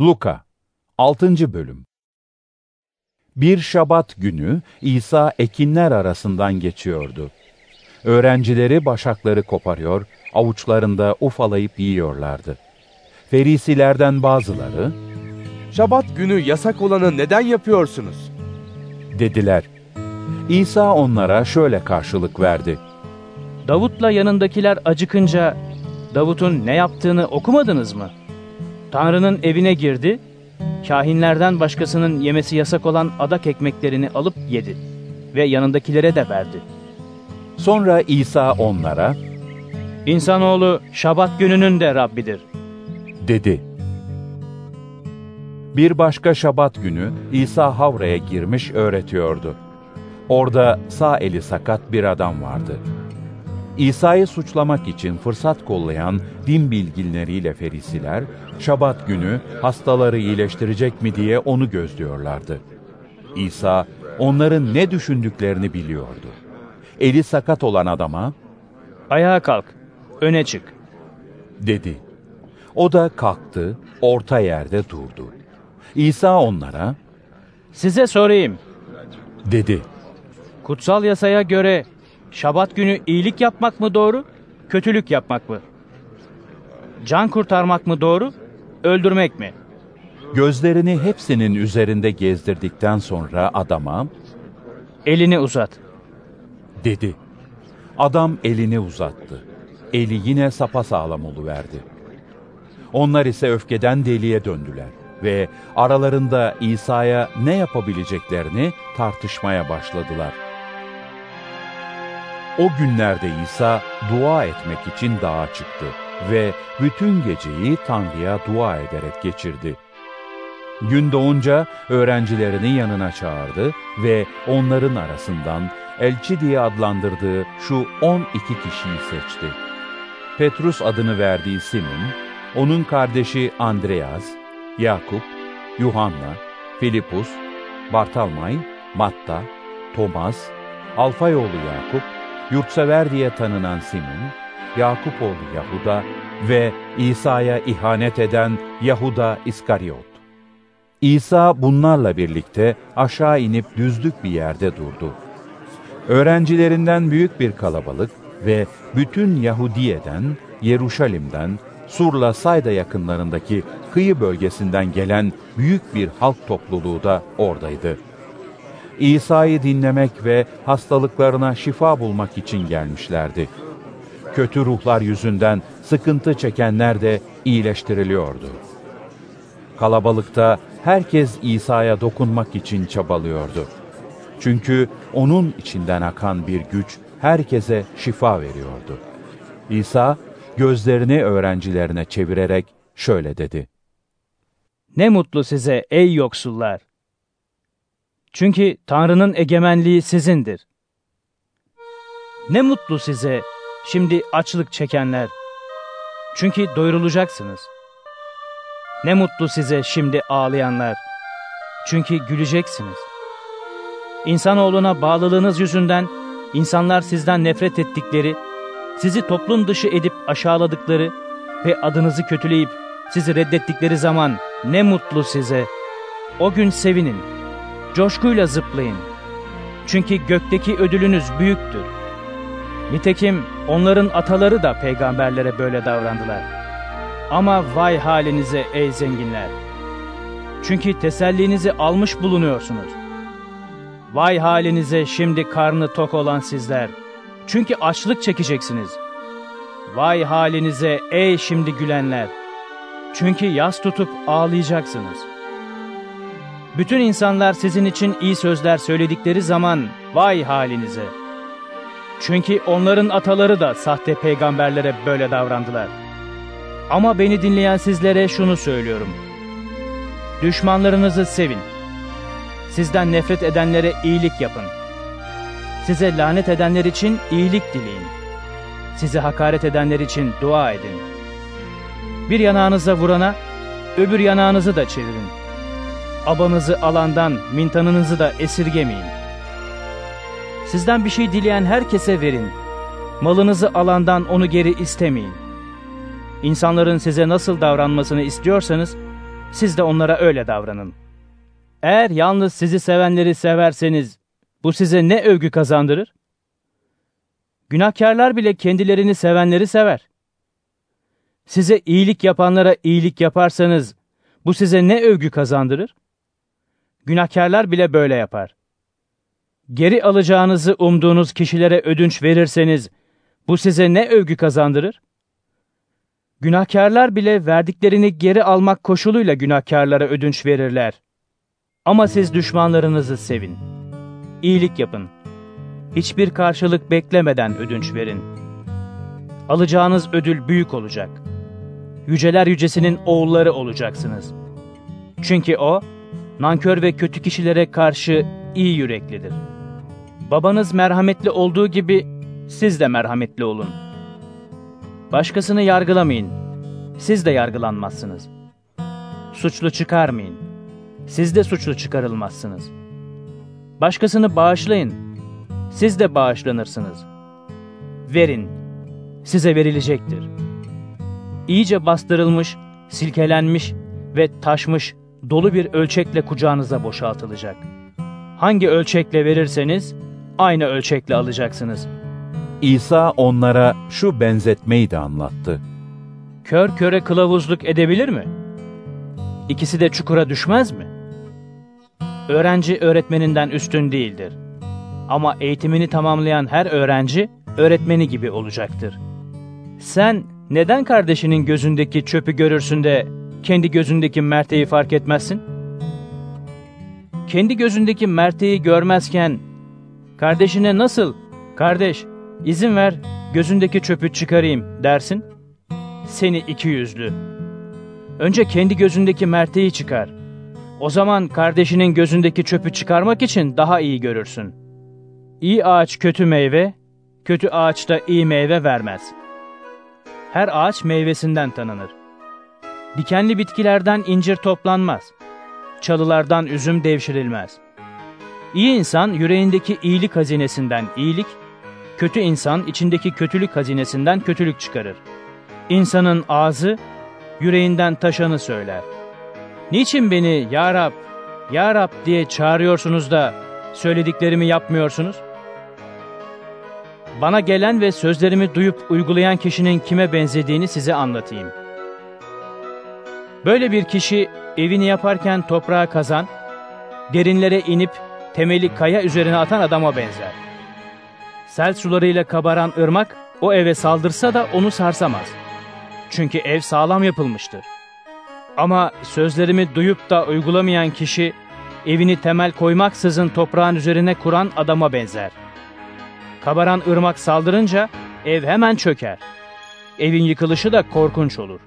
Luka 6. Bölüm Bir şabat günü İsa ekinler arasından geçiyordu. Öğrencileri başakları koparıyor, avuçlarında ufalayıp yiyorlardı. Ferisilerden bazıları, Şabat günü yasak olanı neden yapıyorsunuz? dediler. İsa onlara şöyle karşılık verdi. Davut'la yanındakiler acıkınca Davut'un ne yaptığını okumadınız mı? Tanrı'nın evine girdi, kahinlerden başkasının yemesi yasak olan adak ekmeklerini alıp yedi ve yanındakilere de verdi. Sonra İsa onlara, İnsanoğlu şabat gününün de Rabbidir. dedi. Bir başka şabat günü İsa Havra'ya girmiş öğretiyordu. Orada sağ eli sakat bir adam vardı. İsa'yı suçlamak için fırsat kollayan din bilginleriyle ferisiler, şabat günü hastaları iyileştirecek mi diye onu gözlüyorlardı. İsa onların ne düşündüklerini biliyordu. Eli sakat olan adama, Ayağa kalk, öne çık. dedi. O da kalktı, orta yerde durdu. İsa onlara, Size sorayım, dedi. kutsal yasaya göre şabat günü iyilik yapmak mı doğru, kötülük yapmak mı? Can kurtarmak mı doğru, öldürmek mi? Gözlerini hepsinin üzerinde gezdirdikten sonra adama, Elini uzat. dedi. Adam elini uzattı. Eli yine sapasağlam oluverdi. Onlar ise öfkeden deliye döndüler ve aralarında İsa'ya ne yapabileceklerini tartışmaya başladılar. O günlerde İsa dua etmek için dağa çıktı ve bütün geceyi Tanrı'ya dua ederek geçirdi. Gün doğunca öğrencilerini yanına çağırdı ve onların arasından elçi diye adlandırdığı şu 12 kişiyi seçti. Petrus adını verdiği Simon, onun kardeşi Andreas, Yakup, Yuhanna, Filipus, Bartalmay, Matta, Thomas, Alfayoğlu Yakup, yurtsever diye tanınan Simon, Yakupoğlu Yahuda ve İsa'ya ihanet eden Yahuda İskaryot. İsa bunlarla birlikte aşağı inip düzlük bir yerde durdu. Öğrencilerinden büyük bir kalabalık ve bütün Yahudiye'den, Yeruşalim'den, Surla Sayda yakınlarındaki kıyı bölgesinden gelen büyük bir halk topluluğu da oradaydı. İsa'yı dinlemek ve hastalıklarına şifa bulmak için gelmişlerdi. Kötü ruhlar yüzünden sıkıntı çekenler de iyileştiriliyordu. Kalabalıkta herkes İsa'ya dokunmak için çabalıyordu. Çünkü onun içinden akan bir güç herkese şifa veriyordu. İsa gözlerini öğrencilerine çevirerek şöyle dedi. Ne mutlu size ey yoksullar. Çünkü Tanrı'nın egemenliği sizindir. Ne mutlu size şimdi açlık çekenler. Çünkü doyurulacaksınız. Ne mutlu size şimdi ağlayanlar. Çünkü güleceksiniz. İnsanoğluna bağlılığınız yüzünden insanlar sizden nefret ettikleri, sizi toplum dışı edip aşağıladıkları ve adınızı kötüleyip sizi reddettikleri zaman ne mutlu size. O gün sevinin, coşkuyla zıplayın. Çünkü gökteki ödülünüz büyüktür. Nitekim onların ataları da peygamberlere böyle davrandılar. Ama vay halinize ey zenginler! Çünkü tesellinizi almış bulunuyorsunuz. Vay halinize şimdi karnı tok olan sizler! Çünkü açlık çekeceksiniz. Vay halinize ey şimdi gülenler! Çünkü yas tutup ağlayacaksınız. Bütün insanlar sizin için iyi sözler söyledikleri zaman vay halinize! Çünkü onların ataları da sahte peygamberlere böyle davrandılar. Ama beni dinleyen sizlere şunu söylüyorum. Düşmanlarınızı sevin. Sizden nefret edenlere iyilik yapın. Size lanet edenler için iyilik dileyin. Sizi hakaret edenler için dua edin. Bir yanağınıza vurana öbür yanağınızı da çevirin. Abanızı alandan mintanınızı da esirgemeyin. Sizden bir şey dileyen herkese verin. Malınızı alandan onu geri istemeyin. İnsanların size nasıl davranmasını istiyorsanız siz de onlara öyle davranın. Eğer yalnız sizi sevenleri severseniz, bu size ne övgü kazandırır? Günahkarlar bile kendilerini sevenleri sever. Size iyilik yapanlara iyilik yaparsanız, bu size ne övgü kazandırır? Günahkarlar bile böyle yapar. Geri alacağınızı umduğunuz kişilere ödünç verirseniz, bu size ne övgü kazandırır? Günahkarlar bile verdiklerini geri almak koşuluyla günahkarlara ödünç verirler. Ama siz düşmanlarınızı sevin. İyilik yapın. Hiçbir karşılık beklemeden ödünç verin. Alacağınız ödül büyük olacak. Yüceler yücesinin oğulları olacaksınız. Çünkü o, nankör ve kötü kişilere karşı iyi yüreklidir. Babanız merhametli olduğu gibi siz de merhametli olun. Başkasını yargılamayın. Siz de yargılanmazsınız. Suçlu çıkarmayın. Siz de suçlu çıkarılmazsınız. Başkasını bağışlayın. Siz de bağışlanırsınız. Verin. Size verilecektir. İyice bastırılmış, silkelenmiş ve taşmış dolu bir ölçekle kucağınıza boşaltılacak. Hangi ölçekle verirseniz aynı ölçekle alacaksınız. İsa onlara şu benzetmeyi de anlattı. Kör köre kılavuzluk edebilir mi? İkisi de çukura düşmez mi? Öğrenci öğretmeninden üstün değildir. Ama eğitimini tamamlayan her öğrenci öğretmeni gibi olacaktır. Sen neden kardeşinin gözündeki çöpü görürsün de kendi gözündeki merteği fark etmezsin? Kendi gözündeki merteği görmezken kardeşine nasıl, kardeş izin ver gözündeki çöpü çıkarayım dersin? Seni iki yüzlü. Önce kendi gözündeki merteği çıkar. O zaman kardeşinin gözündeki çöpü çıkarmak için daha iyi görürsün. İyi ağaç kötü meyve, kötü ağaç da iyi meyve vermez. Her ağaç meyvesinden tanınır. Dikenli bitkilerden incir toplanmaz. Çalılardan üzüm devşirilmez. İyi insan yüreğindeki iyilik hazinesinden iyilik, kötü insan içindeki kötülük hazinesinden kötülük çıkarır. İnsanın ağzı yüreğinden taşanı söyler. Niçin beni Ya Rab, Ya Rab diye çağırıyorsunuz da söylediklerimi yapmıyorsunuz? Bana gelen ve sözlerimi duyup uygulayan kişinin kime benzediğini size anlatayım. Böyle bir kişi evini yaparken toprağa kazan, derinlere inip temeli kaya üzerine atan adama benzer. Sel sularıyla kabaran ırmak o eve saldırsa da onu sarsamaz. Çünkü ev sağlam yapılmıştır. Ama sözlerimi duyup da uygulamayan kişi evini temel koymaksızın toprağın üzerine kuran adama benzer. Kabaran ırmak saldırınca ev hemen çöker. Evin yıkılışı da korkunç olur.